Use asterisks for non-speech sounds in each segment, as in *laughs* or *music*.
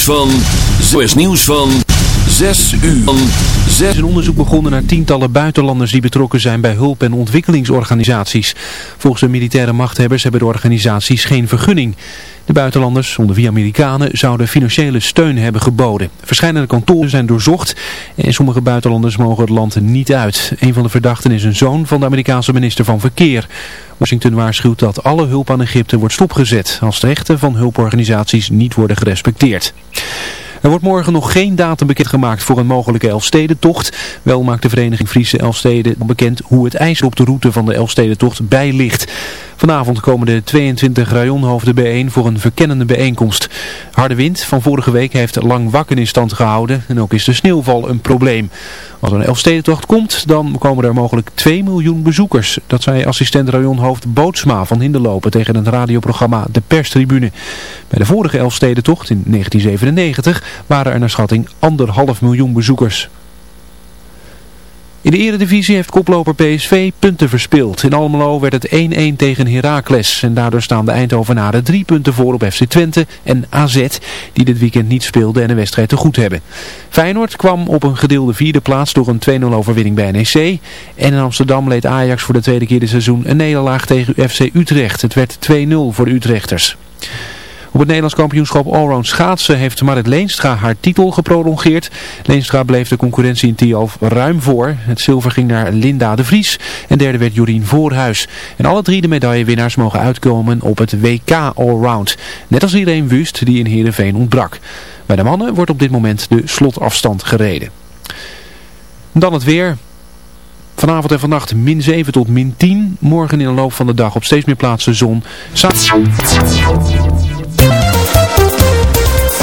nieuws van... NOS nieuws van... 6 uur. Is een onderzoek begonnen naar tientallen buitenlanders die betrokken zijn bij hulp- en ontwikkelingsorganisaties. Volgens de militaire machthebbers hebben de organisaties geen vergunning. De buitenlanders, onder wie Amerikanen, zouden financiële steun hebben geboden. Verschillende kantoren zijn doorzocht en sommige buitenlanders mogen het land niet uit. Een van de verdachten is een zoon van de Amerikaanse minister van Verkeer. Washington waarschuwt dat alle hulp aan Egypte wordt stopgezet als de rechten van hulporganisaties niet worden gerespecteerd. Er wordt morgen nog geen datum bekendgemaakt voor een mogelijke Elfstedentocht. Wel maakt de vereniging Friese Elfsteden bekend hoe het ijs op de route van de Elfstedentocht bij ligt. Vanavond komen de 22 rajonhoofden bijeen voor een verkennende bijeenkomst. Harde wind van vorige week heeft lang wakken in stand gehouden en ook is de sneeuwval een probleem. Als er een Elfstedentocht komt, dan komen er mogelijk 2 miljoen bezoekers. Dat zei assistent rajonhoofd Bootsma van Hinderlopen tegen het radioprogramma De Perstribune. Bij de vorige Elfstedentocht in 1997 waren er naar schatting anderhalf miljoen bezoekers. In de eredivisie heeft koploper PSV punten verspeeld. In Almelo werd het 1-1 tegen Heracles. En daardoor staan de Eindhovenaren drie punten voor op FC Twente en AZ, die dit weekend niet speelden en de wedstrijd te goed hebben. Feyenoord kwam op een gedeelde vierde plaats door een 2-0 overwinning bij NEC. En in Amsterdam leed Ajax voor de tweede keer dit seizoen een nederlaag tegen FC Utrecht. Het werd 2-0 voor de Utrechters. Op het Nederlands kampioenschap Allround schaatsen heeft Marit Leenstra haar titel geprolongeerd. Leenstra bleef de concurrentie in Tialf ruim voor. Het zilver ging naar Linda de Vries en derde werd Jorien Voorhuis. En alle drie de medaillewinnaars mogen uitkomen op het WK Allround. Net als Irene Wust die in Heerenveen ontbrak. Bij de mannen wordt op dit moment de slotafstand gereden. Dan het weer. Vanavond en vannacht min 7 tot min 10. Morgen in de loop van de dag op steeds meer plaatsen zon.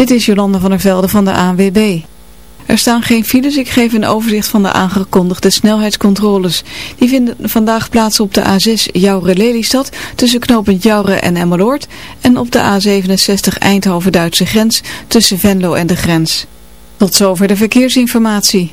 Dit is Jolande van der Velde van de ANWB. Er staan geen files, ik geef een overzicht van de aangekondigde snelheidscontroles. Die vinden vandaag plaats op de A6 Jouren-Lelystad tussen knooppunt Jouren en Emmeloord en op de A67 Eindhoven-Duitse grens tussen Venlo en de grens. Tot zover de verkeersinformatie.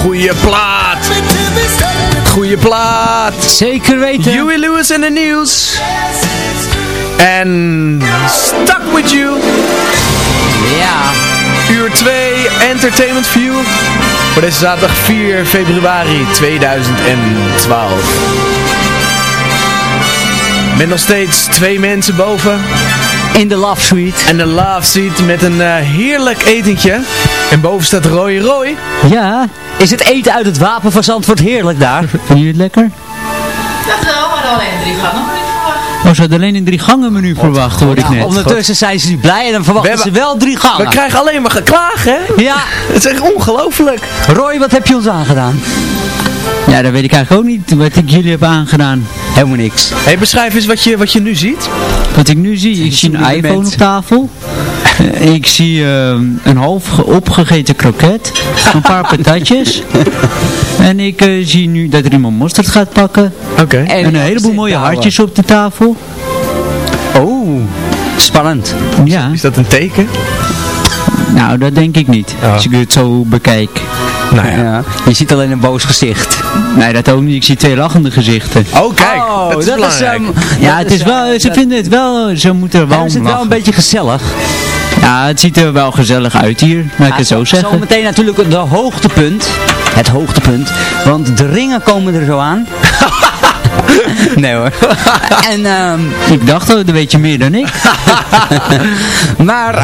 Goede plaat. Goede plaat. Zeker weten. Huey Lewis en de nieuws. En Stuck With You. Ja. Uur 2, Entertainment View. Voor deze zaterdag 4 februari 2012. Met nog steeds twee mensen boven. In de Love Suite. En de Love Seat met een eh, heerlijk etentje. En boven staat Roy Roy. Ja. Is het eten uit het wapen van Zandvoort heerlijk daar? *laughs* Vind je het lekker? Dat wel, maar alleen drie gaan ze hadden alleen een drie gangen menu verwacht, hoor ik net. ondertussen zijn ze niet blij en dan verwachten We ze wel drie We gangen. krijgen alleen maar geklaag, hè? Ja. *laughs* Het is echt ongelooflijk. Roy, wat heb je ons aangedaan? Ja, dat weet ik eigenlijk ook niet wat ik jullie heb aangedaan. Helemaal niks. Hey, beschrijf eens wat je, wat je nu ziet. Wat ik nu zie, ik zie een iPhone op tafel. Eh, ik zie een half ge- opgegeten kroket. *laughs* Een paar patatjes. *laughs* En ik eh, zie nu dat er iemand mosterd gaat pakken. Oké. En een heleboel mooie hartjes op de tafel. Oh, spannend. Ja, Is dat een teken? Nou dat denk ik niet. Oh. Als ik het zo bekijk. Nou ja. Ja. Je ziet alleen een boos gezicht. Nee, dat ook niet. Ik zie twee lachende gezichten. Oh, kijk. Oh, dat is belangrijk. ehm, Ja, dat het is eh, wel, ze dat- vinden het wel, ze moeten er wel Ja, is het wel een beetje gezellig. Ja, het ziet er wel gezellig uit hier, laat ik het zo zeggen. meteen natuurlijk de hoogtepunt. Het hoogtepunt. Want de ringen komen er zo aan. *laughs* nee hoor. en, ehm, Ik dacht, dat weet je meer dan ik. *laughs* maar,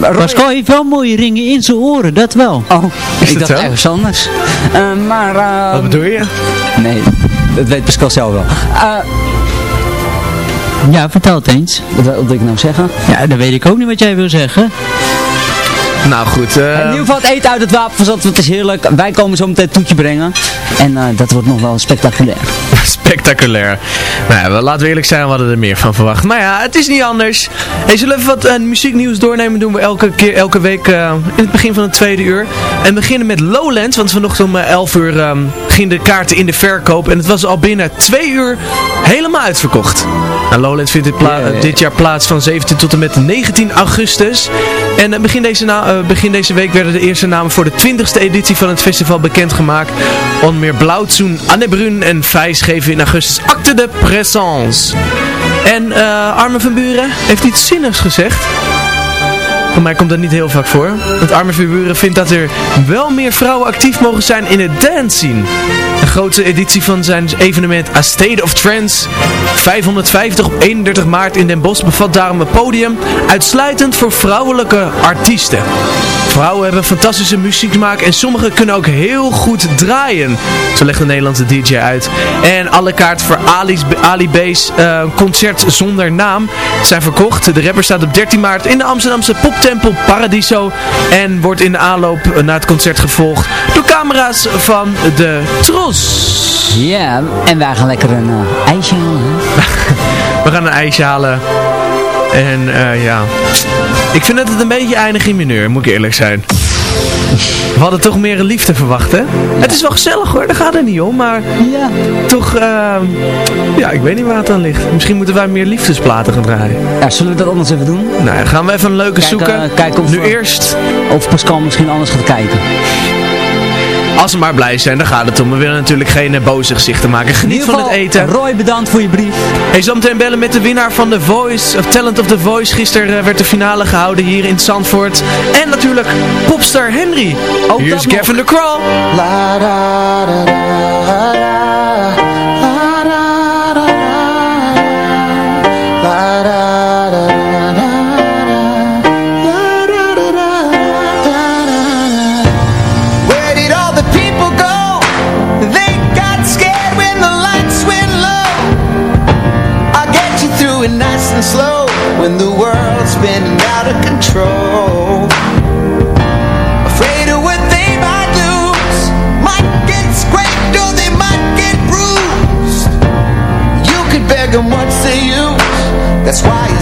Roy- Pascal heeft wel mooie ringen in zijn oren, dat wel. Oh, ik dat dacht ergens anders. Eh, maar, Wat bedoel je? Nee, dat weet Pascal zelf wel. Eh, Ja, vertel het eens. wat wilde ik nou zeggen? Ja, dan weet ik ook niet wat jij wil zeggen. Nou goed. eh, In ieder geval het eten uit het wapen van Zandvoort is heerlijk. Wij komen zo meteen een toetje brengen. En eh, dat wordt nog wel spectaculair. Spectaculair. Nou ja, laten we eerlijk zijn, we hadden er meer van verwacht. Maar ja, het is niet anders. Hey, zullen we even wat eh, muzieknieuws doornemen? doen we elke, keer, elke week eh, in het begin van het tweede uur. En we beginnen met Lowlands, want vanochtend om eh, 11 uur ehm gingen de kaarten in de verkoop. En het was al binnen twee uur helemaal uitverkocht. Nou, Lowlands vindt dit jaar plaats van 17 tot en met 19 augustus. En eh, begin, deze eh, begin deze week werden de eerste namen voor de 20ste editie van het festival bekendgemaakt. Onder meer Blauwtsoen, Anne Brun en Vijs geven in augustus acte de présence. En eh Armin van Buren heeft iets zinnigs gezegd. Voor mij komt dat niet heel vaak voor. Want Armin van Buren vindt dat er wel meer vrouwen actief mogen zijn in het dance scene. De grootste editie van zijn evenement A State of Trance 550 op 31 maart in Den Bosch bevat daarom een podium uitsluitend voor vrouwelijke artiesten. Vrouwen hebben fantastische muziek maken en sommigen kunnen ook heel goed draaien. Zo legt de Nederlandse DJ uit. En alle kaarten voor Ali's, Ali B's eh, concert zonder naam zijn verkocht. De rapper staat op 13 maart in de Amsterdamse poptempel Paradiso. En wordt in de aanloop naar het concert gevolgd door camera's van de Tros. Ja, en wij gaan lekker een eh, ijsje halen. *laughs* We gaan een ijsje halen. En eh, ja, ik vind dat het een beetje eindig in mineur, moet ik eerlijk zijn. We hadden toch meer een liefde verwacht, hè? Het is wel gezellig hoor, daar gaat het niet om. Maar Ja. toch, ehm, ja, ik weet niet waar het aan ligt. Misschien moeten wij meer liefdesplaten gaan draaien. ja, zullen we dat anders even doen? Nou, ja, gaan we even een leuke Kijk, zoeken. kijk of nu eerst, Of Pascal misschien anders gaat kijken. Als we maar blij zijn, dan gaat het om. We willen natuurlijk geen eh, boze gezichten maken. Geniet van het eten. Roy, bedankt voor je brief. Hey, zometeen bellen met de winnaar van The Voice, of Talent of The Voice. Gisteren eh, werd de finale gehouden hier in Zandvoort. En natuurlijk popstar Henry. Ook Hier dat is. Gavin de Crawl. La da da da out of control. Afraid of what they might lose. Might get scraped or they might get bruised. You could beg them what's the use? That's why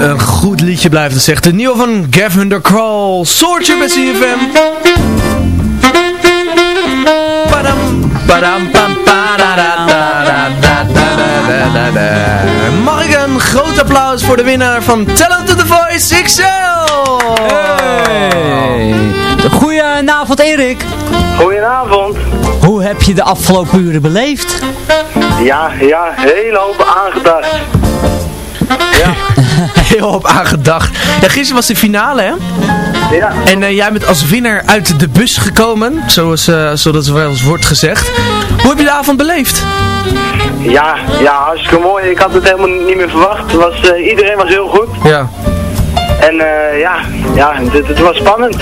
Een goed liedje blijft zegt de nieuwe van Gavin de Crawl. Soortje met CFM. Padam padam pam, Mag ik een groot applaus voor de winnaar van Talent to the Voice XL? Hey. Goedenavond Erik. Goedenavond. Hoe heb je de afgelopen uren beleefd? Ja, ja, heel hoop aangedacht. Ja. *laughs* Heel op aangedacht. Ja, gisteren was de finale, hè? Ja. En eh, jij bent als winnaar uit de bus gekomen, zoals, uh, zoals wel eens wordt gezegd. Hoe heb je de avond beleefd? Ja, ja, hartstikke mooi. Ik had het helemaal niet meer verwacht. Was, uh, iedereen was heel goed. Ja. En ja, ja het, het was spannend.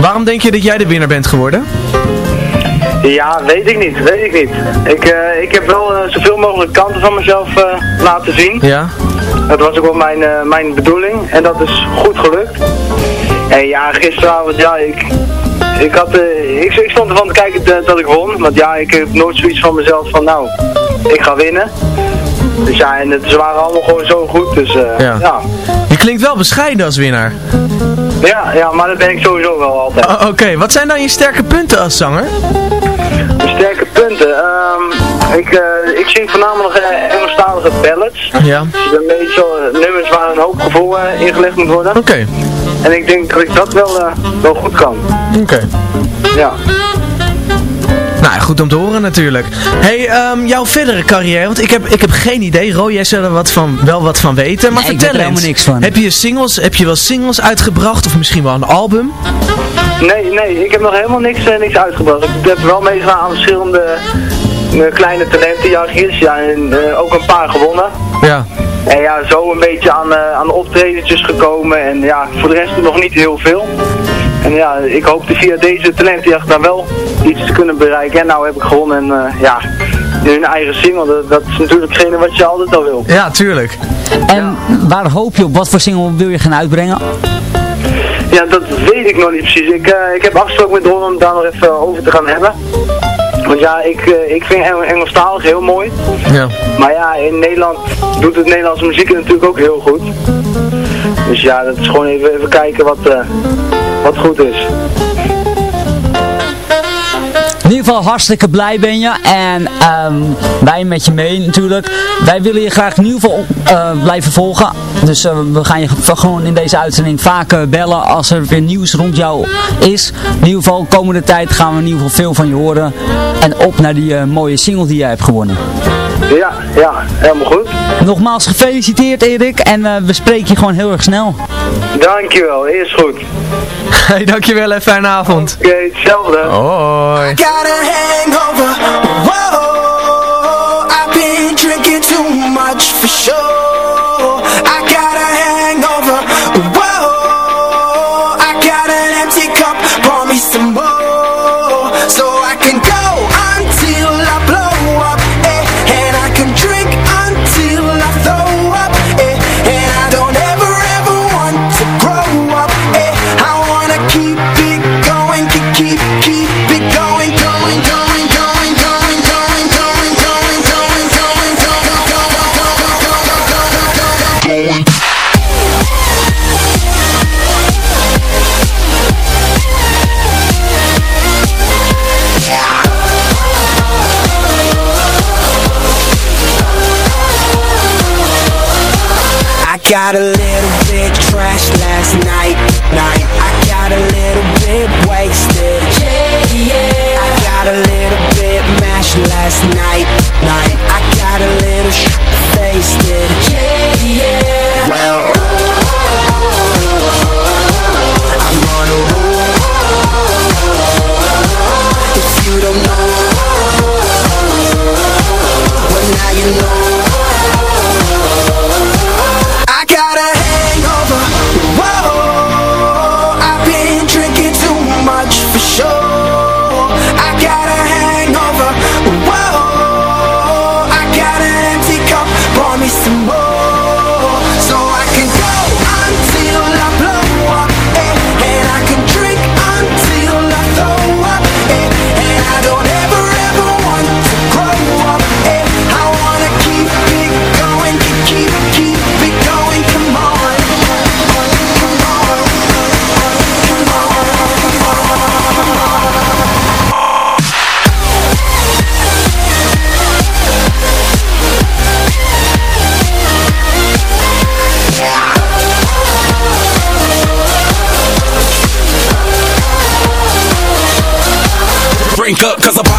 Waarom denk je dat jij de winnaar bent geworden? Ja, weet ik niet, weet ik niet. Ik, uh, ik heb wel uh, zoveel mogelijk kanten van mezelf uh, laten zien. Ja. Dat was ook wel mijn, mijn bedoeling en dat is goed gelukt. En ja, gisteravond, ja, ik, ik, had, ik, ik stond ervan te kijken dat ik won. Want ja, ik heb nooit zoiets van mezelf van, nou, ik ga winnen. Dus ja, en het, ze waren allemaal gewoon zo goed, dus ja. ja. Je klinkt wel bescheiden als winnaar. Ja, ja, maar dat ben ik sowieso wel altijd. Oh, Oké, wat zijn dan je sterke punten als zanger? Punten? Um, ik, uh, ik zing voornamelijk uh, Engelstalige ballads. Ja. Dus een beetje zo, uh, nummers waar een hoop gevoel ingelegd moet worden. Oké. Okay. En ik denk dat ik dat wel, wel goed kan. Oké. Okay. Ja. Nou, goed om te horen natuurlijk. hey, um, jouw verdere carrière, want ik heb, ik heb geen idee. Ro, jij zal er wat van, wel wat van weten. Maar nee, vertel ik weet er eens. niks van. Heb je, singles, heb je wel singles uitgebracht of misschien wel een album? Nee, nee, ik heb nog helemaal niks, uh, niks uitgebracht. Ik heb wel meegedaan aan verschillende uh, kleine talentenjachtjes. Ja, en uh, ook een paar gewonnen. Ja. En ja, zo een beetje aan, aan de optredentjes gekomen. En ja, voor de rest nog niet heel veel. Ja, ik hoopte via deze talentenjacht dan wel iets te kunnen bereiken. En nou heb ik gewonnen en uh, ja, nu een eigen single, dat, dat, is natuurlijk hetgene wat je altijd al wil. Ja, tuurlijk. En ja. waar hoop je op? Wat voor single wil je gaan uitbrengen? Ja, dat weet ik nog niet precies. Ik, uh, ik heb afgesproken met Ron om daar nog even over te gaan hebben. Want ja, ik, uh, ik vind Engelstalig heel mooi. Ja. Maar ja, in Nederland doet het Nederlandse muziek natuurlijk ook heel goed. Dus ja, dat is gewoon even, even kijken wat, uh, wat goed is. In ieder geval hartstikke blij ben je. En um, wij met je mee natuurlijk. Wij willen je graag in ieder geval uh, blijven volgen. Dus uh, we gaan je gewoon in deze uitzending vaak uh, bellen als er weer nieuws rond jou is. In ieder geval komende tijd gaan we in ieder geval veel van je horen. En op naar die mooie single die jij hebt gewonnen. Ja, ja, helemaal goed. Nogmaals gefeliciteerd Erik en we spreken je gewoon heel erg snel. Dankjewel, is goed. Hey, dankjewel en fijne avond. Oké, okay, hetzelfde. Hoi. Got a little up, cause a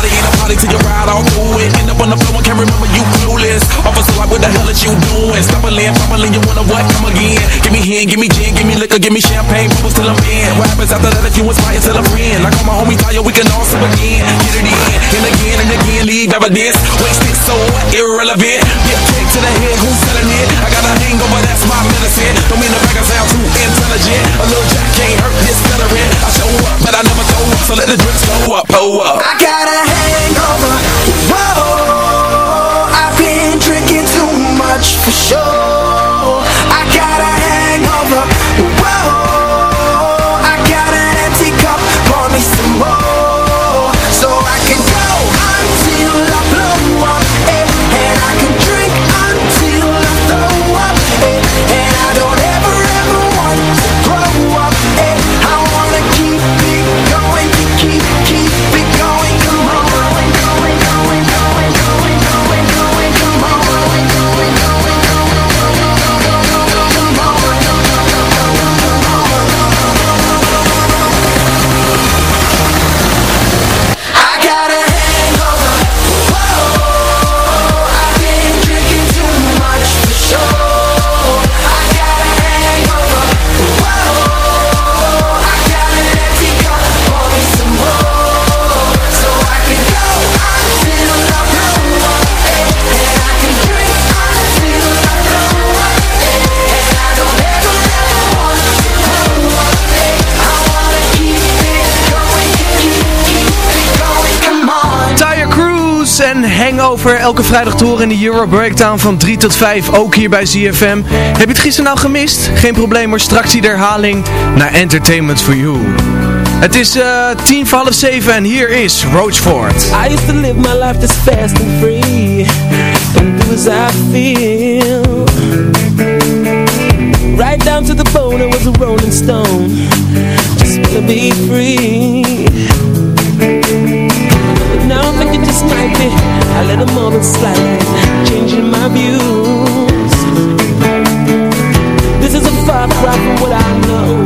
tell a friend. Like all my homies tell you, we can all sip again. Get it in, and again and again, leave evidence. Wasted so irrelevant. Get kicked to the head, who's selling it? I got a hangover, that's my medicine. Don't mean the back I sound too intelligent. A little jack can't hurt this celery. I show up, but I never throw up, so let the drinks go up, pull up. I got a hangover. Whoa, I've been drinking too much for sure. I got a hangover. Whoa, Hangover. Elke vrijdag te horen in de Euro Breakdown van 3 tot 5. Ook hier bij ZFM. Heb je het gisteren nou gemist? Geen probleem hoor. Straks die herhaling naar Entertainment for You. Het is eh tien voor half zeven en hier is Roachford. I used to live my life this fast and free And do as I feel Right down to the bone I was a rolling stone Just wanna be free now I'm thinking just might be I let a moment slide Changing my views. This is a far cry from what I know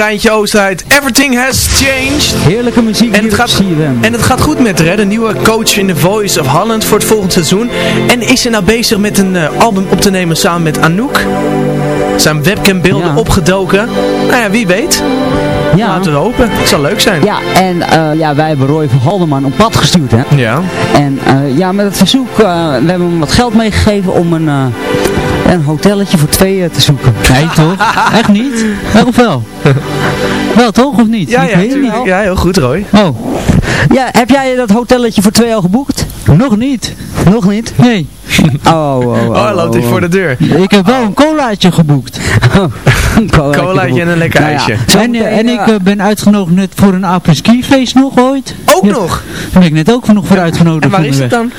Treintje Oosterhuid. Everything has changed. Heerlijke muziek En het, gaat, en het gaat goed met haar, hè? de nieuwe coach in The Voice of Holland voor het volgende seizoen. En is ze nou bezig met een eh, album op te nemen samen met Anouk? Zijn webcambeelden opgedoken? Nou ja, wie weet. Ja. Laten we hopen. Het zal leuk zijn. Ja, en eh, ja, wij hebben Roy van Haldeman op pad gestuurd, hè. Ja. En eh, ja, met het verzoek, eh, we hebben hem wat geld meegegeven om een, een hotelletje voor twee eh, te zoeken. Nee, toch? *laughs* Echt niet? Of wel? *laughs* Wel toch, of niet? Ja, Ik ja, ja, heel goed Roy. Oh, Ja, heb jij dat hotelletje voor twee al geboekt? nog niet. Nog niet? Nee. *laughs* Oh, oh, oh. Oh, hij loopt hier voor de deur. Ik heb wel een colaatje geboekt. *laughs* Colaatje Colaatje en een lekker Nou ja, ijsje. En, eh, meteen, en ik eh, eh, ben uitgenodigd net voor een apres-ski feest nog ooit. Ook Ja, nog? Daar ben ik net ook voor nog voor uitgenodigd. En waar is het dan?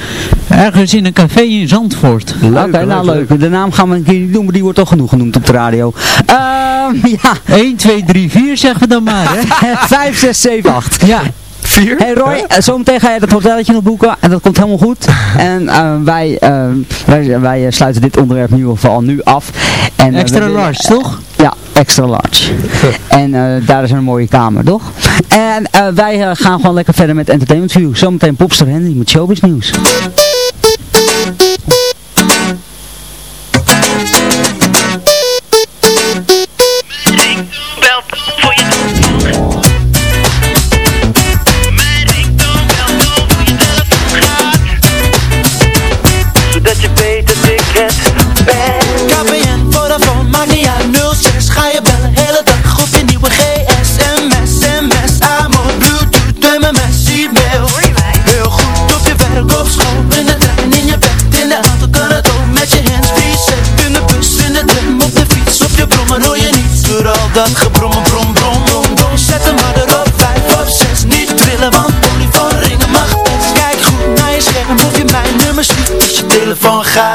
Ergens in een café in Zandvoort. Oké, nou leuk. De naam gaan we een keer niet doen, maar die wordt toch genoeg genoemd op de radio. Ehm ja. 1, 2, 3, 4 zeggen we dan maar, hè? 5, 6, 7, 8. Ja. Vier? Hey Roy, eh, zometeen ga je dat hotelletje nog boeken en dat komt helemaal goed. *laughs* En eh, wij, eh, wij, wij eh, sluiten dit onderwerp in ieder geval nu af. En, Extra large, toch? Ja, extra large. en daar is een mooie kamer, toch? En wij gaan gewoon lekker verder met Entertainment View. Zometeen Popster Henry met Showbiz Nieuws.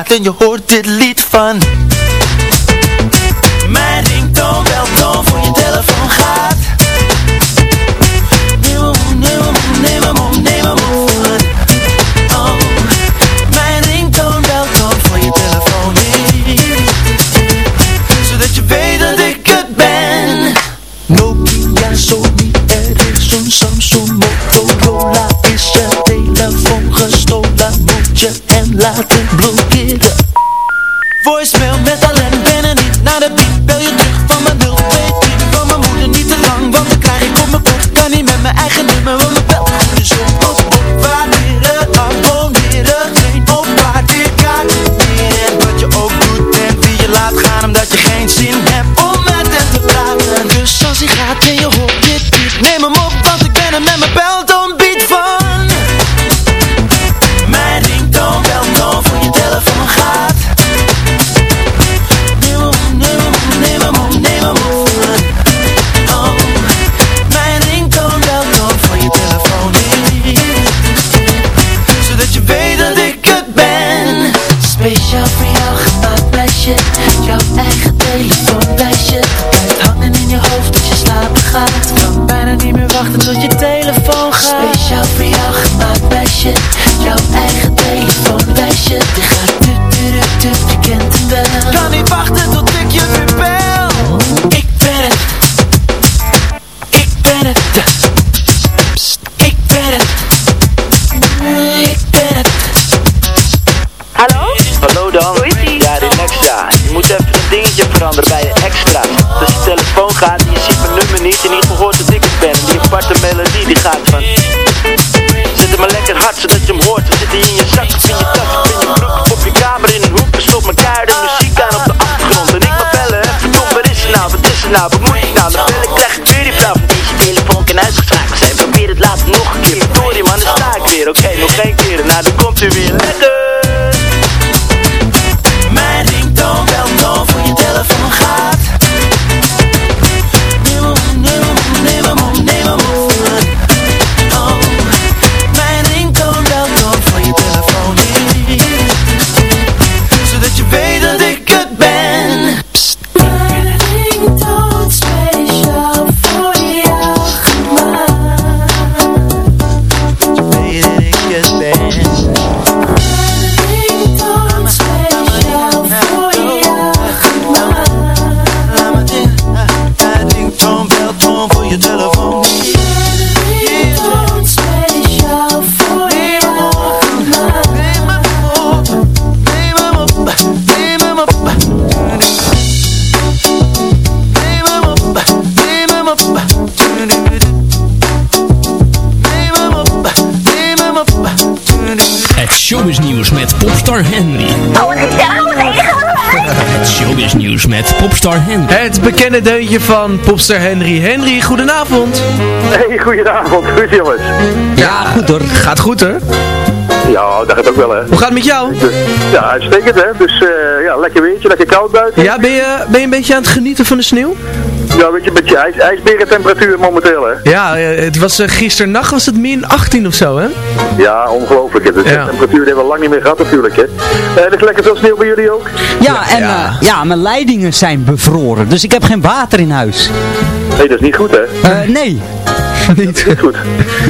Gaat en je hoort dit popstar Henry. Het showbiznieuws met popstar Henry. Het bekende deuntje van popster Henry. Henry, goedenavond. Hey, goedenavond. Goed jongens. Ja, goed hoor. Gaat goed hoor. Ja, dat gaat ook wel hè. Hoe gaat het met jou? Ja, uitstekend hè. Dus eh, ja, lekker weertje, lekker koud buiten. Ja, ben je, ben je een beetje aan het genieten van de sneeuw? Ja, weet je, een beetje ijs, ijsberentemperatuur momenteel hè. Ja, eh, het was uh, gisternacht was het min 18 of zo hè? Ja, ongelooflijk hè. Dus de temperatuur hebben we lang niet meer gehad natuurlijk hè. Uh, er is lekker veel sneeuw bij jullie ook? Ja, en ja. ja, mijn leidingen zijn bevroren, dus ik heb geen water in huis. Nee, dat is niet goed hè? nee. Niet. niet goed.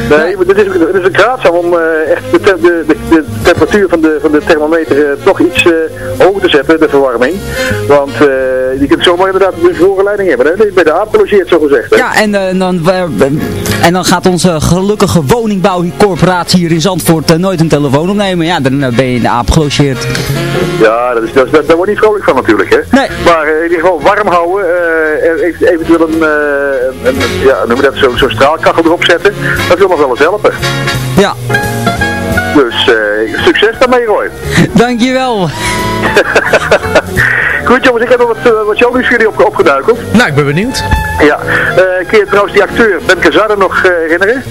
Nee, maar het is, het is raadzaam om uh, echt de, te, de, de, de, temperatuur van de, van de thermometer uh, toch iets uh, hoger te zetten, de verwarming. Want je kunt zomaar inderdaad een bevroren leiding hebben. Hè? Bij de aap zo gezegd. Hè? Ja, en, dan, en dan gaat onze gelukkige woningbouwcorporatie hier in Zandvoort nooit een telefoon opnemen. Ja, dan ben je in de aap gelogeerd. Ja, dat is, dat, dat, daar word je niet vrolijk van natuurlijk. Hè? Nee. Maar in ieder geval warm houden. eventueel een, een, ja, noem dat, zo'n zo straalkachel erop zetten. Dat wil nog wel eens helpen. Ja. Dus uh, succes daarmee Roy. Dankjewel. *laughs* Goed jongens, ik heb nog wat, uh, wat voor jullie op, opgeduikeld. Nou, ik ben benieuwd. Ja, uh, kun je trouwens die acteur Ben Kazarre nog herinneren?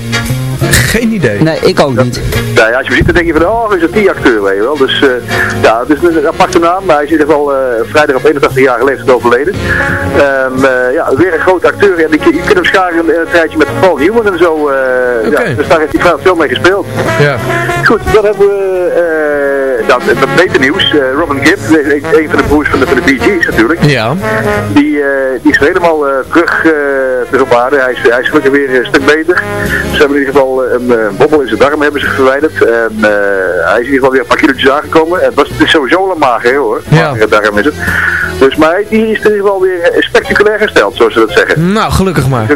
Geen idee. Nee, ik ook niet. Ja, ja, als je ziet, dan denk je van, oh, is het die acteur, weet je wel. Dus uh, ja, het is een aparte naam, maar hij is in ieder geval uh, vrijdag op 81 jaar leeftijd overleden. Um, uh, ja, weer een grote acteur. En je, je kunt hem scharen in een tijdje met Paul Newman en zo. Okay. ja, dus daar heeft hij veel mee gespeeld. Ja. Goed, dan hebben we dat, dat beter nieuws. Eh, Robin Gibb, een, een van de broers van de, van de Bee Gees natuurlijk. Ja. Die, eh, die is helemaal eh, terug, terug op aarde. Hij is, hij is gelukkig weer een stuk beter. Ze hebben in ieder geval een eh, bobbel in zijn darm hebben ze verwijderd. En hij is in ieder geval weer een paar kilo's aangekomen. En het, was, het is sowieso een mager hoor. Ja. Magere darm is het. Dus maar die is in ieder geval weer spectaculair gesteld, zoals ze dat zeggen. Nou, gelukkig maar. Ja,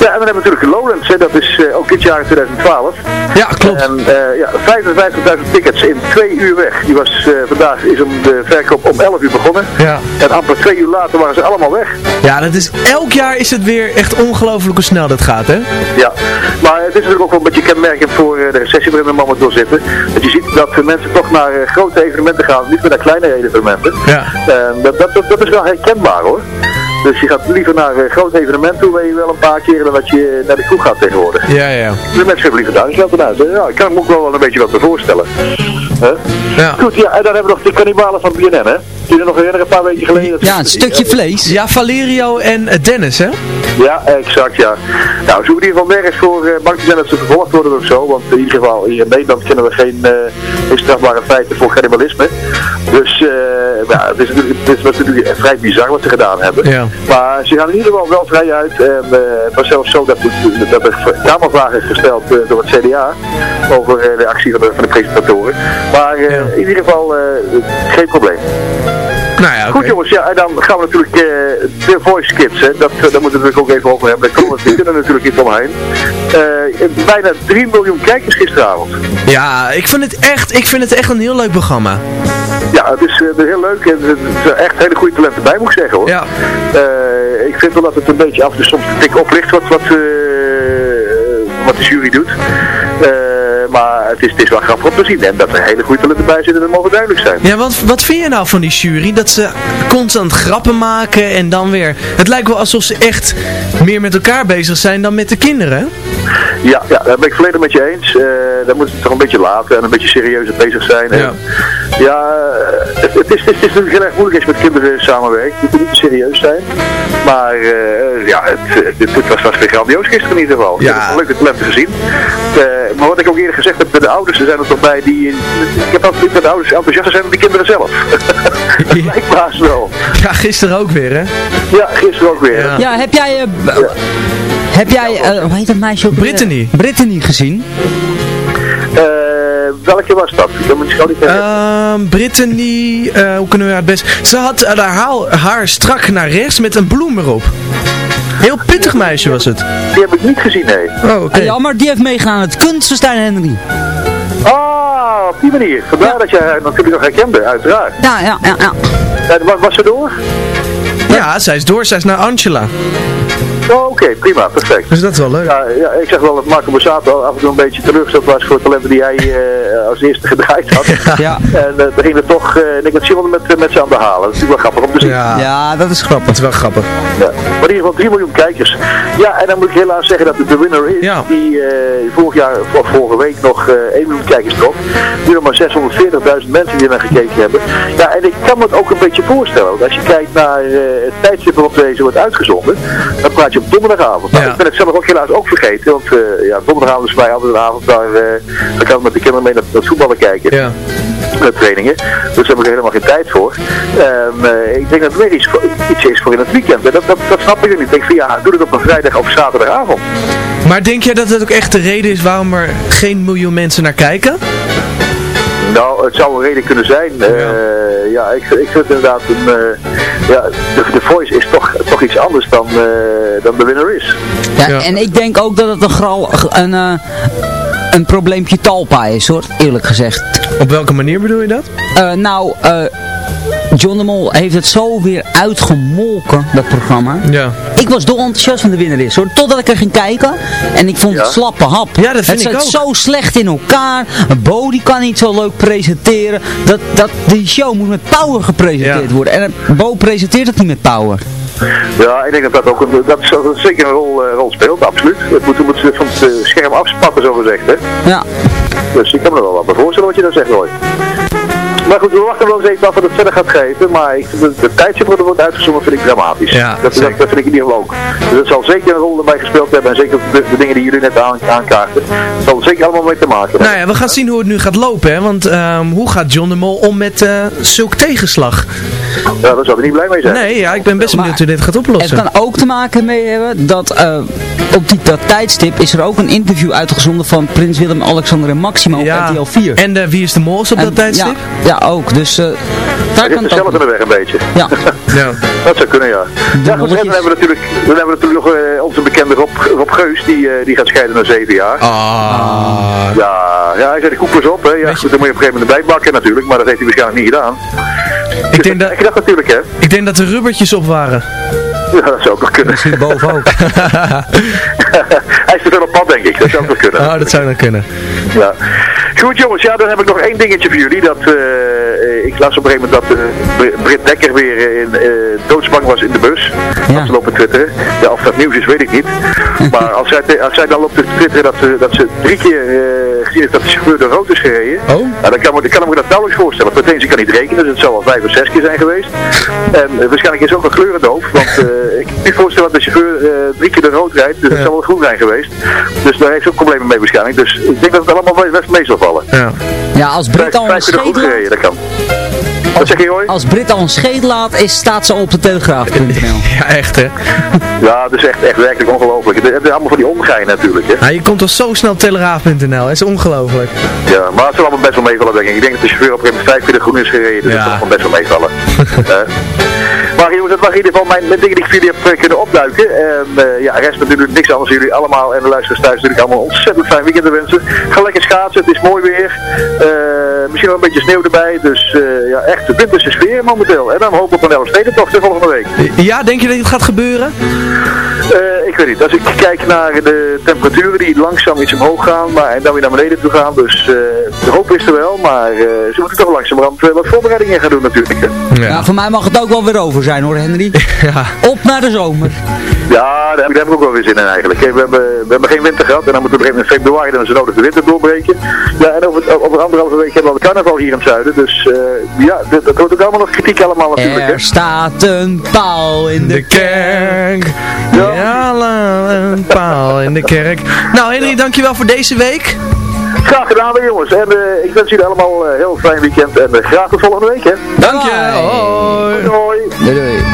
ja en dan hebben we natuurlijk Lowlands, hè, dat is ook dit jaar in 2012. Ja, klopt. En ja, 55.000 tickets in twee uur weg. Die was, eh, vandaag is om de verkoop om 11 uur begonnen. Ja. En amper twee uur later waren ze allemaal weg. Ja, dat is, elk jaar is het weer echt ongelooflijk hoe snel dat gaat, hè? Ja, maar het is natuurlijk ook wel een beetje kenmerkend voor eh, de recessie waarin we momenteel zitten. Dat je ziet dat de mensen toch naar eh, grote evenementen gaan, niet meer naar kleine evenementen. Ja. En dat, dat, dat, dat is wel herkenbaar hoor. Dus je gaat liever naar een groot evenement toe, waar je wel een paar keer dan dat je naar de kroeg gaat tegenwoordig. Ja, ja. De mensen hebben liever daar hè. Ja, ik kan me ook wel een beetje wat voorstellen. Hè? Ja. Goed, ja, en dan hebben we nog de kannibalen van BNN, hè? Je nog herinneren, een paar weken geleden? Ja, een stukje vlees. Ja, Valerio en eh, Dennis, hè? Ja, exact, ja. Nou, zoek in ieder geval nergens voor uh, bang te zijn dat ze vervolgd worden of zo. Want in ieder geval, hier in Nederland kennen we geen, eh, geen strafbare feiten voor cannibalisme. Dus, eh nou, het is natuurlijk, het is natuurlijk vrij bizar wat ze gedaan hebben. Ja. Maar ze gaan in ieder geval wel vrij uit. En eh, het was zelfs zo dat, het- dat er kamervragen is gesteld eh, door het CDA over eh, de actie van de, van de presentatoren. Maar eh, in ieder geval eh, geen probleem. Nou ja. Goed jongens, ja, en dan gaan we natuurlijk eh, de voice kids, hè, dat, eh, daar moeten we natuurlijk ook even over hebben. We, we kunnen natuurlijk niet omheen. Eh, bijna 3 miljoen kijkers gisteravond. Ja, ik vind het echt, ik vind het echt een heel leuk programma. Ja, het is heel leuk en er zijn echt hele goede talenten bij, moet ik zeggen hoor. Ja. Ik vind wel dat het een beetje af en soms te dik oplicht wat, wat, wat de jury doet. Eh, maar het is, wel grappig om te zien en dat er hele goede talenten bij zitten, dat mogen duidelijk zijn. Ja, wat, wat vind je nou van die jury? Dat ze constant grappen maken en dan weer... Het lijkt wel alsof ze echt meer met elkaar bezig zijn dan met de kinderen. Ja, ja, daar ben ik volledig met je eens. Eh daar moeten ze toch een beetje laten en een beetje serieuzer bezig zijn. Ja. ja, eh, het, het, is, het is natuurlijk heel erg moeilijk als je met kinderen samenwerkt. Je moet niet serieus zijn. Maar eh, ja, het, het, het was, was weer grandioos gisteren in ieder geval. Ik Ja. heb leuke talenten gezien. Eh, maar wat ik ook eerder gezegd heb, de ouders er zijn er toch bij die... Ik heb altijd dat de ouders enthousiaster zijn dan de kinderen zelf. *laughs* dat lijkt me haast wel. Ja, gisteren ook weer, hè? Ja, gisteren ook weer. Ja. Ja, heb jij... Heb jij, eh, hoe heet dat meisje ook? weer? Brittany. Brittany gezien? Eh, welke was dat? Ik kan me niet herinneren. Ehm Brittany, eh, hoe kunnen we haar het best... Ze had eh, haar haar, haar strak naar rechts met een bloem erop. Heel pittig meisje was het. Die heb ik niet gezien, nee. Oh, oké. Ja, maar die heeft meegedaan aan het kunstenstein Henry. Ah, op die manier. Vandaar dat je haar natuurlijk nog herkende, uiteraard. Ja, ja, ja. ja. En was, was ze door? Ja, zij is door, zij is naar Angela. Oh, oké, prima, perfect. Dus dat is wel leuk. Ja, ja, ik zeg wel dat Marco Borsato af en toe een beetje teleurgesteld was voor de talenten die hij eh, als eerste gedraaid had. Ja. En uh, ging er toch, uh, Nick met Simon met, met ze aan de halen. Dat is natuurlijk wel grappig om te zien. Ja, Ja, dat is grappig. dat is wel grappig. Ja. Maar in ieder geval 3 miljoen kijkers. Ja, en dan moet ik helaas zeggen dat de, de winner is, Ja. die eh, vorig jaar, of vorige week nog eh 1 miljoen kijkers trok. Nu nog maar 640.000 mensen die naar gekeken hebben. Ja, en ik kan me het ook een beetje voorstellen. Want als je kijkt naar eh, het tijdstip waarop deze wordt uitgezonden, dan praat je op donderdagavond. Nou, Ja. ik ben het zelf ook helaas ook vergeten, want ja, donderdagavond is voor mij altijd een avond waar eh dan kan ik met de kinderen mee naar, naar het voetballen kijken Ja. De trainingen. Dus daar heb ik helemaal geen tijd voor. En eh, ik denk dat het weer iets, voor, iets is voor in het weekend. En dat, dat, dat snap ik niet. Ik denk van ja, doe het op een vrijdag of zaterdagavond. Maar denk jij dat het ook echt de reden is waarom er geen miljoen mensen naar kijken? Nou, het zou een reden kunnen zijn. Eh, ja, ik, ik vind inderdaad een, eh, ja, de, de voice is toch, toch iets anders dan, eh, dan de winner is. Ja, Ja. en ik denk ook dat het een, gral, een, eh, een probleempje talpa is hoor, eerlijk gezegd. Op welke manier bedoel je dat? Eh, nou, eh, John de Mol heeft het zo weer uitgemolken, dat programma. Ja. Ik was dol enthousiast van de winnaar is hoor, totdat ik er ging kijken. En ik vond het slappe hap. Ja, dat vind het ik zit ook. zo slecht in elkaar. Bo die kan niet zo leuk presenteren. Dat, dat, die show moet met power gepresenteerd Ja. worden. En Bo presenteert het niet met power. Ja, ik denk dat dat ook een, dat, is- dat zeker een rol, eh, rol speelt, absoluut. Het moet, moet van het eh, scherm afspatten, zo gezegd. Hè? Ja. Dus ik kan me er wel wat bij voorstellen wat je dan zegt hoor. Maar goed, we wachten wel eens even af wat het verder gaat geven. Maar ik, de, de dat er wordt uitgezonden vind ik dramatisch. Ja, dat, dat, dat vind ik in ieder geval ook. Dus dat zal zeker een rol erbij gespeeld hebben. En zeker de, de dingen die jullie net aan, aankaarten. Dat zal er zeker allemaal mee te maken hebben. Nou ja, we gaan zien hoe het nu gaat lopen, hè. Want ehm, hoe gaat John de Mol om met eh zulk tegenslag? Ja, daar zal hij niet blij mee zijn. Nee, ja, ik ben best benieuwd hoe dit gaat Het oplossen. kan ook te maken mee hebben dat eh, op die, dat tijdstip is er ook een interview uitgezonden van Prins Willem, Alexander en Maxima op Ja. RTL 4. En eh, wie is de mol op dat tijdstip? Ja, ja ook. Dus eh, daar kan het er zelf in de weg een beetje. Ja. *laughs* ja. Dat zou kunnen, ja. Ja, goed, en dan hebben we natuurlijk, dan hebben we natuurlijk nog onze bekende Rob, Rob Geus, die, eh, die gaat scheiden na zeven jaar. Ah. Ja, ja, hij zei de koepels op, hè. Ja, goed, dan moet je op een gegeven moment bijbakken natuurlijk, maar dat heeft hij waarschijnlijk niet gedaan. Ik denk dat, Ik dacht natuurlijk, hè. ik denk dat er rubbertjes op waren. Ja, dat zou ook nog kunnen. Misschien boven ook. *laughs* *laughs* hij is te veel op pad, denk ik. Dat zou ook nog kunnen. Oh, dat zou dan kunnen. Ja. Goed jongens, ja, dan heb ik nog één dingetje voor jullie. Dat, eh, ik las op een gegeven moment dat eh, Br- Britt Dekker weer eh, in, eh, doodsbang was in de bus. Ja. Dat ze lopen twitteren. Ja, of dat nieuws is, weet ik niet. *laughs* maar als zij, als zij dan loopt te twitteren dat, ze- dat ze drie keer eh, gezien heeft dat de chauffeur door rood is gereden. Oh? Nou, dan kan, dan kan ik me dat nauwelijks voorstellen. Meteen, ze kan niet rekenen, dus het zal al vijf of zes keer zijn geweest. En eh, waarschijnlijk is ook nog kleurendoof. Want *laughs* eh, ik kan me niet voorstellen dat de chauffeur eh, drie keer door rood rijdt. Dus het zal wel groen zijn geweest. Dus daar heeft ze ook problemen mee waarschijnlijk. Dus ik denk dat het allemaal wel best mee zal vallen. Ja. Ja, als Brit al een scheet goed gereden, laat, dat kan. Wat zeg je hoor? als Brit al een scheet laat, is, staat ze op de telegraaf.nl. *laughs* Ja, echt hè. *laughs* Ja, dat is echt, echt werkelijk ongelooflijk. Het het is allemaal van die omgein natuurlijk. Hè. Ja, je komt al zo snel op telegraaf.nl, het is ongelooflijk. Ja, maar het zal allemaal best wel meevallen denk ik. Ik denk dat de chauffeur op een gegeven moment vijf keer de groen is gereden. Dus Ja. dat zal best wel meevallen. *laughs* Eh. Maar jongens, dat waren in ieder geval mijn, mijn dingen die ik voor jullie heb eh, kunnen opduiken. En eh, ja, rest natuurlijk niks anders. Jullie allemaal en de luisteraars thuis natuurlijk allemaal ontzettend fijn weekend te wensen. Ga lekker schaatsen, het is mooi weer. Eh, misschien wel een beetje sneeuw erbij. Dus eh, ja, echt de winterse sfeer momenteel. En dan hopen we op een Elfstedentocht de volgende week. Ja, denk je dat het gaat gebeuren? Eh, ik weet niet. Als ik kijk naar de temperaturen die langzaam iets omhoog gaan, maar en dan weer naar beneden toe gaan. Dus eh, de hoop is er wel, maar eh, ze moeten toch langzamerhand wat voorbereidingen gaan doen natuurlijk. Ja, voor mij mag het ook wel weer over zijn hoor, Henry. *laughs* Ja. Op naar de zomer. Ja, daar heb, daar heb ik ook wel weer zin in eigenlijk. We hebben, we hebben geen winter gehad en dan moeten we op een gegeven moment in februari dan is het nodig de winter doorbreken. Ja, en over, over anderhalve week hebben we al carnaval hier in het zuiden. Dus eh, ja, dat, dat wordt ook allemaal nog kritiek allemaal natuurlijk. hè. Er staat een paal in de De kerk. Ja, la, een paal in de kerk. Nou Henry, dankjewel voor deze week. Graag gedaan weer jongens. En eh, ik wens jullie allemaal een heel fijn weekend en eh, graag tot volgende week hè. Dank je. Hoi. Hoi. Doei, doei.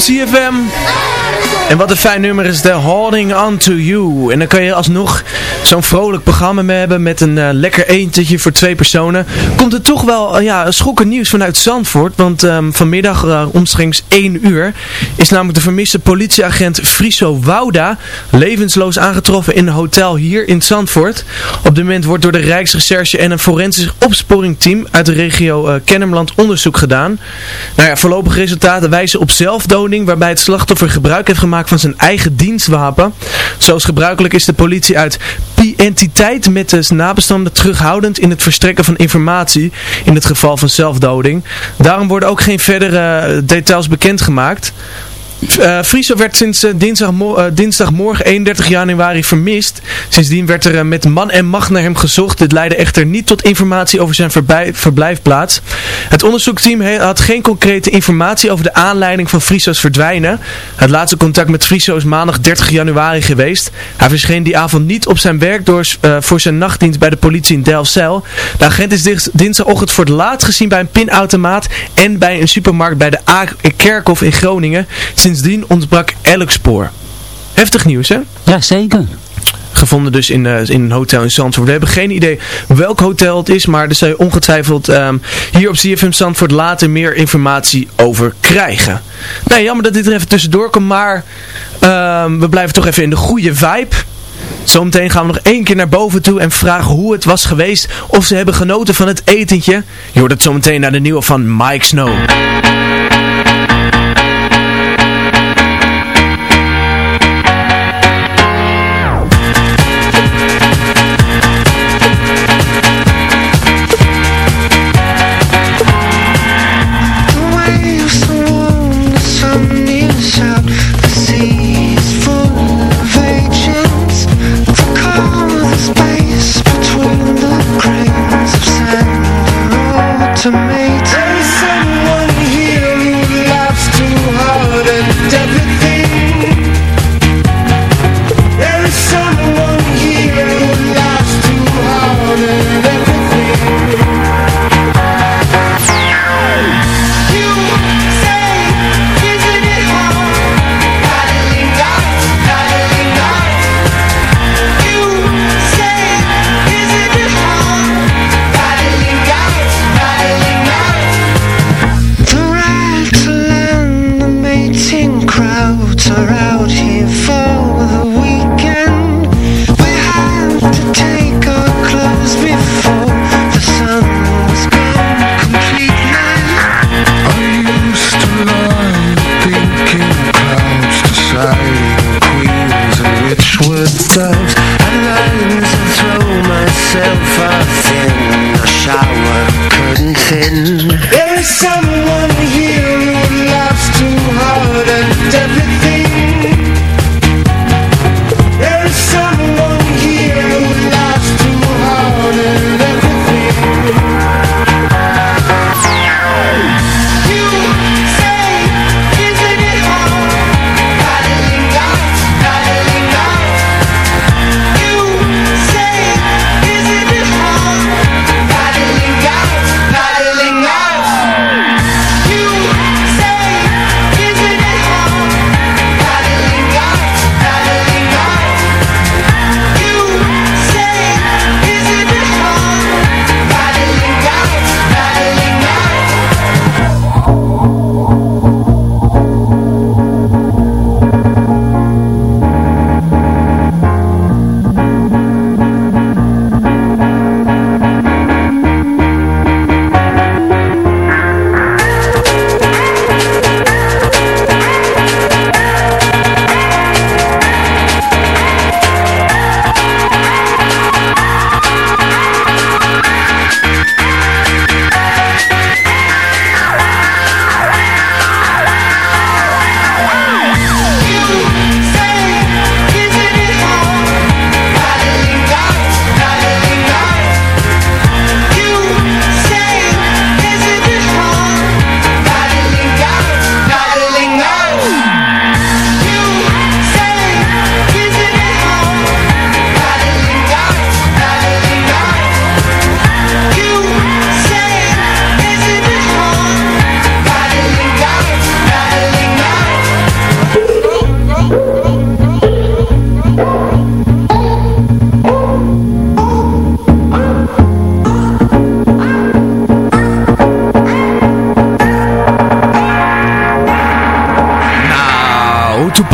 CFM. En wat een fijn nummer is de Holding On To You. En dan kan je alsnog zo'n vrolijk programma mee hebben met een eh, lekker eentje voor twee personen. Komt er toch wel eh, ja, schokkend nieuws vanuit Zandvoort. Want ehm, vanmiddag uh, omstreeks 1 uur is namelijk de vermiste politieagent Friso Wouda levensloos aangetroffen in een hotel hier in Zandvoort. Op dit moment wordt door de Rijksrecherche en een forensisch opsporingteam uit de regio uh, Kennemerland onderzoek gedaan. Nou ja, voorlopige resultaten wijzen op zelfdoding waarbij het slachtoffer gebruik heeft gemaakt van zijn eigen dienstwapen. Zoals gebruikelijk is de politie uit entiteit met de nabestaanden terughoudend in het verstrekken van informatie in het geval van zelfdoding. Daarom worden ook geen verdere details bekendgemaakt. Uh, Friso werd sinds uh, dinsdag, uh, dinsdagmorgen 31 januari vermist. Sindsdien werd er met man en macht naar hem gezocht. Dit leidde echter niet tot informatie over zijn verblijfplaats. Het onderzoeksteam had geen concrete informatie over de aanleiding van Friso's verdwijnen. Het laatste contact met Friso is maandag 30 januari geweest. Hij verscheen die avond niet op zijn werk door, voor zijn nachtdienst bij de politie in Delfzijl. De agent is dinsdagochtend voor het laatst gezien bij een pinautomaat en bij een supermarkt bij de A Kerkhof in Groningen. Sindsdien ontbrak elk spoor. Heftig nieuws, hè? Ja, zeker. Gevonden dus in, uh, in een hotel in Zandvoort. We hebben geen idee welk hotel het is, maar daar zal je ongetwijfeld um, hier op CFM Zandvoort later meer informatie over krijgen. Nee, jammer dat dit er even tussendoor komt, maar um, we blijven toch even in de goede vibe. Zometeen gaan we nog één keer naar boven toe en vragen hoe het was geweest. Of ze hebben genoten van het etentje. Je hoort het zometeen naar de nieuwe van Mike Snow.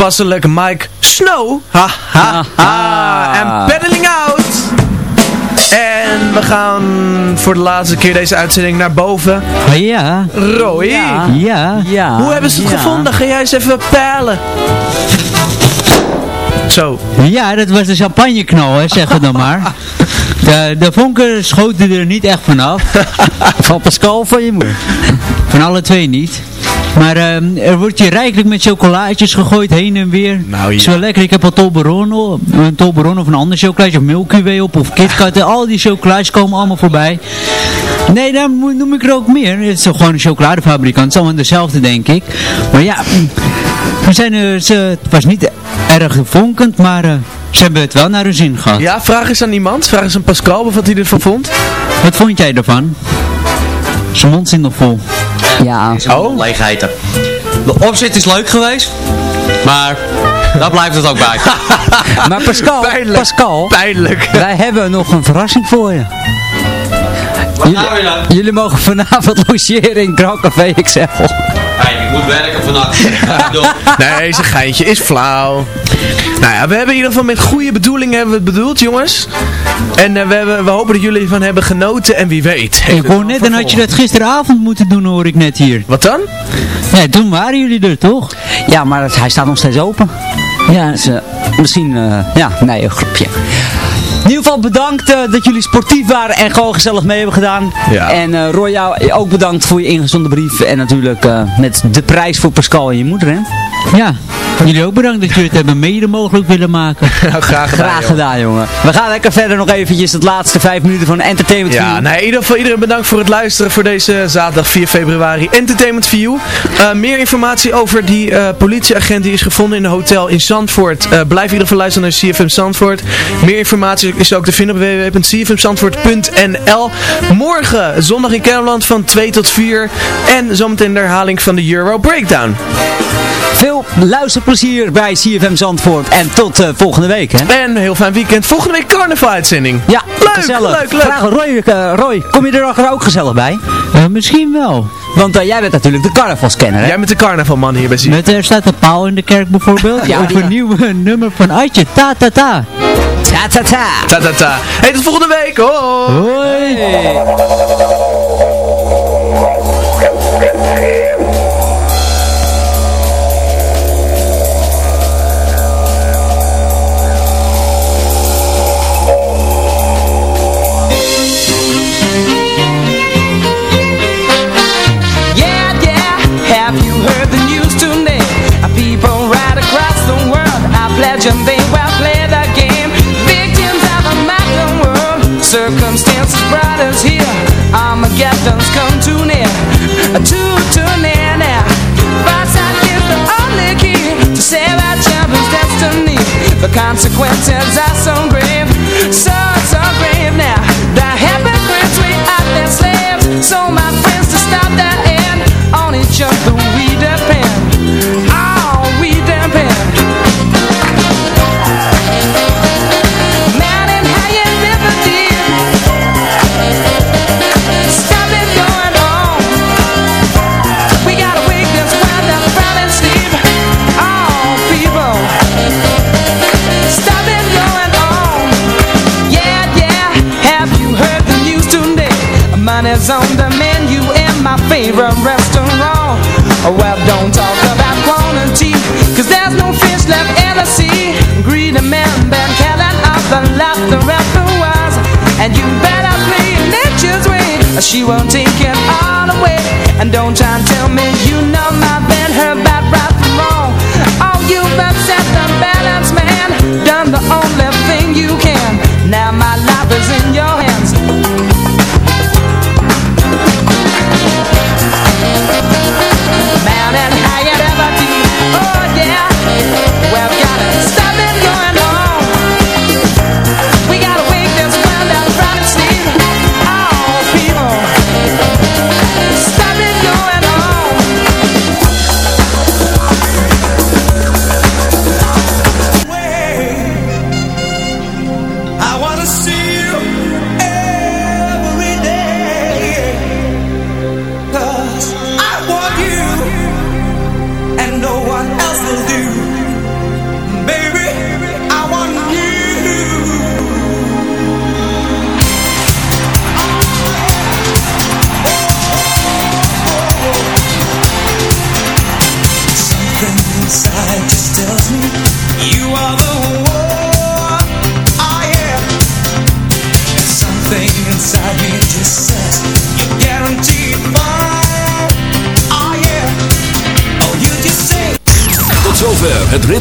Toepasselijk Mike Snow. Ha, ha, ha. En pedaling out. En we gaan voor de laatste keer deze uitzending naar boven. Ja. Roy. Ja. Ja. Hoe hebben ze het Ja. gevonden? Ga jij eens even peilen. Zo. Ja, dat was de champagneknal, hè, zeg het dan maar. De, de vonken schoten er niet echt vanaf. *laughs* Van Pascal of van je moeder? Van alle twee niet. Maar ehm, er wordt hier rijkelijk met chocolaatjes gegooid heen en weer. Nou ja. Is wel lekker. Ik heb al Toblerone, een Toblerone of een ander chocolaatje, of Milky Way op, of KitKat. Al die chocolaatjes komen allemaal voorbij. Nee, dan mo- noem ik er ook meer. Het is toch gewoon een chocoladefabrikant. Het is allemaal dezelfde, denk ik. Maar ja, we zijn, ze, het was niet erg vonkend, maar eh, ze hebben het wel naar hun zin gehad. Ja, vraag eens aan iemand. Vraag eens aan Pascal of wat hij ervan vond. Wat vond jij ervan? Zijn mond zit nog vol. Ja. Oh. Leegheden. De opzet is leuk geweest, maar daar blijft het ook bij. *laughs* Maar Pascal, Pascal, Pijnlijk. wij hebben nog een verrassing voor je. Jullie, nou jullie mogen vanavond *laughs* logeren in Grand Café XL. Hey, ik moet werken vannacht. *laughs* Nee, zijn geintje is flauw. Nou ja, we hebben in ieder geval met goede bedoelingen hebben we het bedoeld, jongens. En eh, we, hebben, we hopen dat jullie ervan hebben genoten. En wie weet. Ik hoor net, dan had je dat gisteravond moeten doen, hoor ik net hier. Wat dan? Ja, toen waren jullie er toch? Ja, maar het- hij staat nog steeds open. Ja, dus, misschien, eh, ja, nee, een groepje. In ieder geval bedankt eh, dat jullie sportief waren en gewoon gezellig mee hebben gedaan. Ja. En eh Roy, jou ook bedankt voor je ingezonden brief. En natuurlijk eh, met de prijs voor Pascal en je moeder, hè? Ja. Jullie ook bedankt dat jullie het hebben mede mogelijk willen maken. *laughs* Nou, graag gedaan. Graag gedaan, jongen. We gaan lekker verder nog eventjes het laatste vijf minuten van Entertainment Ja, View. nou, in ieder geval iedereen bedankt voor het luisteren voor deze zaterdag 4 februari Entertainment View. Eh, meer informatie over die eh, politieagent die is gevonden in een hotel in Zandvoort. Eh, blijf in ieder geval luisteren naar CFM Zandvoort. Meer informatie is ook te vinden op www.cfmzandvoort.nl Morgen, zondag in Kermeland van 2 tot 4. En zometeen de herhaling van de Euro Breakdown. Veel luisterplezier bij CFM Zandvoort. En tot eh, volgende week, hè? En een heel fijn weekend. Volgende week carnaval-uitzending. Ja, Leuk, gezellig. leuk, leuk. Vraag Roy, eh, Roy, kom je er ook gezellig bij? Eh, misschien wel. Want jij bent natuurlijk de carnavalscanner, hè? Jij bent de carnavalman hier bij CFM. Met, er staat een paal in de kerk bijvoorbeeld. Ja, of een nieuw *laughs* nummer van Adje. Ta ta ta. Ta ta ta. Ta ta ta. Hey, tot volgende week. Hoi. Hoi. captain's here. I'm a captains come too near Too, To tune in Farsight is the only key To save our champion's destiny. The consequences are so great. Money's on the menu in my favorite restaurant. Well, don't talk about quantity, cause there's no fish left in the sea. Greedy men been killing off the laughter of the wise. And you better play nature's way, or she won't take it all away. And don't try and tell me you know my been her bad right from wrong. Oh, you've upset the balance, man. Done the only thing you can. Now my life is in